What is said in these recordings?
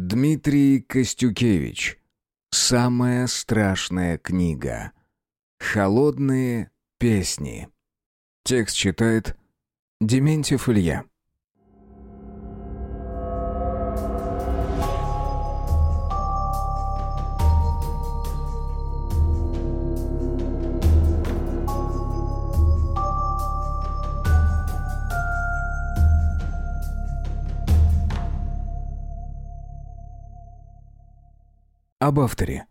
Дмитрий Костюкевич. Самая страшная книга. Холодные песни. Текст читает Дементьев Илья. Об авторе.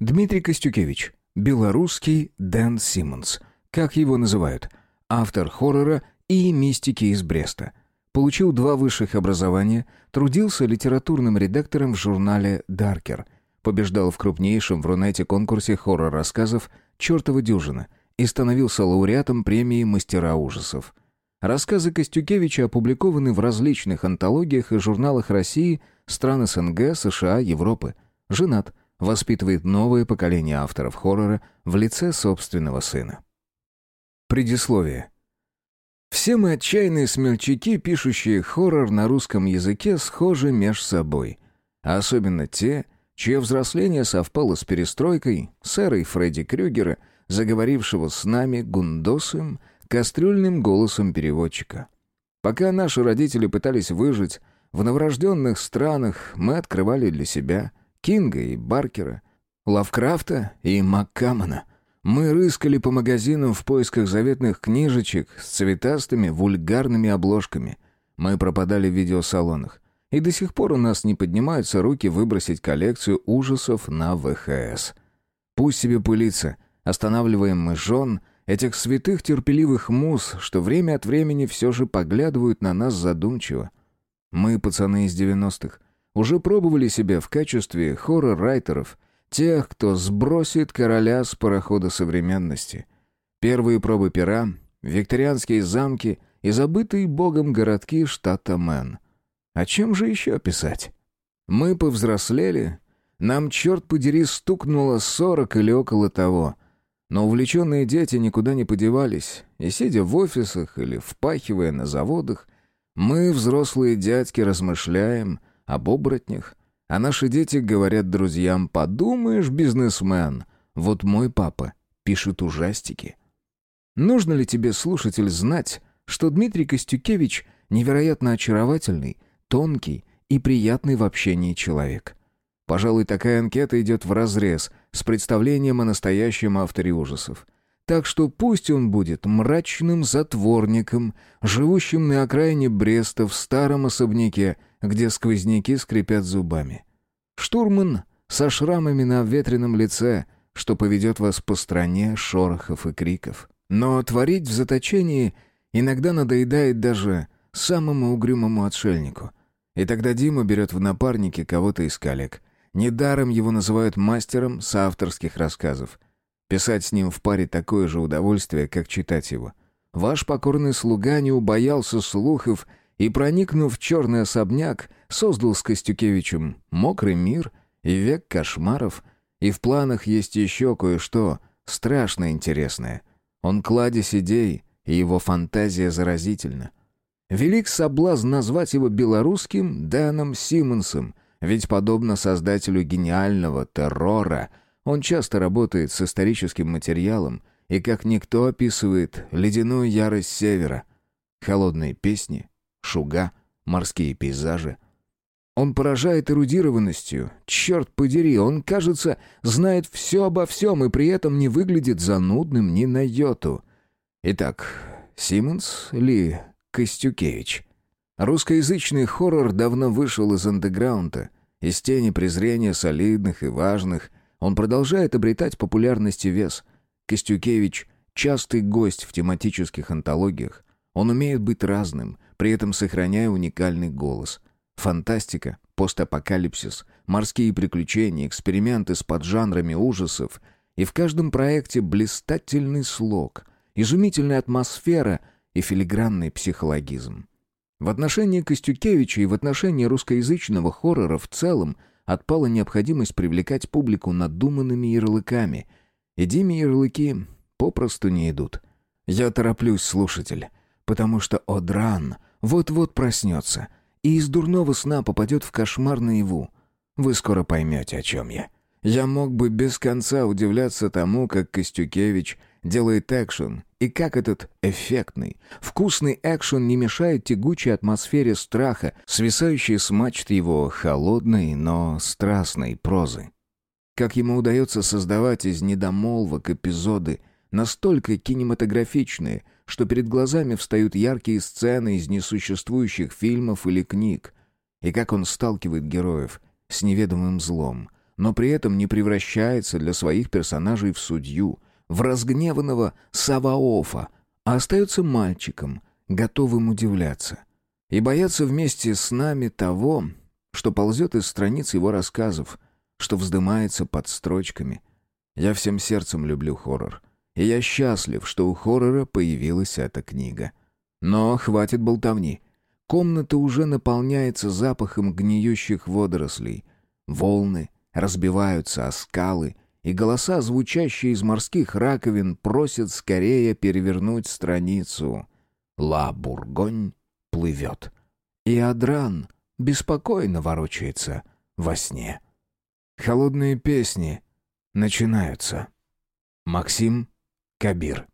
Дмитрий Костюкевич. Белорусский Дэн Симмонс. Как его называют? Автор хоррора и мистики из Бреста. Получил два высших образования, трудился литературным редактором в журнале «Даркер». Побеждал в крупнейшем в Рунете конкурсе хоррор-рассказов «Чертова дюжина» и становился лауреатом премии «Мастера ужасов». Рассказы Костюкевича опубликованы в различных антологиях и журналах России, стран СНГ, США, Европы – Женат, воспитывает новое поколение авторов хоррора в лице собственного сына. Предисловие. Все мы отчаянные смельчаки, пишущие хоррор на русском языке, схожи меж собой. А особенно те, чье взросление совпало с перестройкой, с Фредди Крюгера, заговорившего с нами гундосым, кастрюльным голосом переводчика. Пока наши родители пытались выжить, в новорожденных странах мы открывали для себя Кинга и Баркера, Лавкрафта и Маккамона. Мы рыскали по магазинам в поисках заветных книжечек с цветастыми вульгарными обложками. Мы пропадали в видеосалонах. И до сих пор у нас не поднимаются руки выбросить коллекцию ужасов на ВХС. Пусть себе пылится. Останавливаем мы жен, этих святых терпеливых муз, что время от времени все же поглядывают на нас задумчиво. Мы пацаны из девяностых уже пробовали себя в качестве хоррор-райтеров, тех, кто сбросит короля с парохода современности. Первые пробы пера, викторианские замки и забытые богом городки штата Мэн. О чем же еще писать? Мы повзрослели, нам, черт подери, стукнуло сорок или около того. Но увлеченные дети никуда не подевались, и, сидя в офисах или впахивая на заводах, мы, взрослые дядьки, размышляем — об оборотнях. А наши дети говорят друзьям, подумаешь, бизнесмен, вот мой папа пишет ужастики. Нужно ли тебе, слушатель, знать, что Дмитрий Костюкевич невероятно очаровательный, тонкий и приятный в общении человек? Пожалуй, такая анкета идет вразрез с представлением о настоящем авторе ужасов. Так что пусть он будет мрачным затворником, живущим на окраине Бреста в старом особняке, где сквозняки скрипят зубами. Штурман со шрамами на ветреном лице, что поведет вас по стране шорохов и криков. Но творить в заточении иногда надоедает даже самому угрюмому отшельнику. И тогда Дима берет в напарники кого-то из коллег. Недаром его называют мастером соавторских рассказов. Писать с ним в паре такое же удовольствие, как читать его. Ваш покорный слуга не убоялся слухов и, проникнув в черный особняк, создал с Костюкевичем мокрый мир и век кошмаров, и в планах есть еще кое-что страшно интересное. Он кладезь идей, и его фантазия заразительна. Велик соблазн назвать его белорусским Дэном Симмонсом, ведь, подобно создателю гениального террора, он часто работает с историческим материалом и, как никто, описывает ледяную ярость севера. Холодные песни, шуга, морские пейзажи. Он поражает эрудированностью. Черт подери, он, кажется, знает все обо всем и при этом не выглядит занудным ни на йоту. Итак, Симмонс ли Костюкевич? Русскоязычный хоррор давно вышел из андеграунда, из тени презрения солидных и важных. Он продолжает обретать популярность и вес. Костюкевич — частый гость в тематических антологиях. Он умеет быть разным, при этом сохраняя уникальный голос. Фантастика, постапокалипсис, морские приключения, эксперименты с поджанрами ужасов. И в каждом проекте блистательный слог, изумительная атмосфера и филигранный психологизм. В отношении Костюкевича и в отношении русскоязычного хоррора в целом отпала необходимость привлекать публику надуманными ярлыками. И Диме ярлыки попросту не идут. Я тороплюсь, слушатель, потому что Одран вот-вот проснется и из дурного сна попадет в кошмар наяву. Вы скоро поймете, о чем я. Я мог бы без конца удивляться тому, как Костюкевич делает экшен, и как этот эффектный, вкусный экшен не мешает тягучей атмосфере страха, свисающей с мачт его холодной, но страстной прозы. Как ему удается создавать из недомолвок эпизоды, настолько кинематографичные, что перед глазами встают яркие сцены из несуществующих фильмов или книг, и как он сталкивает героев с неведомым злом, но при этом не превращается для своих персонажей в судью, в разгневанного Саваофа, а остается мальчиком, готовым удивляться. И бояться вместе с нами того, что ползет из страниц его рассказов, что вздымается под строчками. Я всем сердцем люблю хоррор. И я счастлив, что у хоррора появилась эта книга. Но хватит болтовни. Комната уже наполняется запахом гниющих водорослей. Волны разбиваются о скалы, и голоса, звучащие из морских раковин, просят скорее перевернуть страницу. Ла Бургонь плывет. И Адран беспокойно ворочается во сне. Холодные песни начинаются. Максим Кабир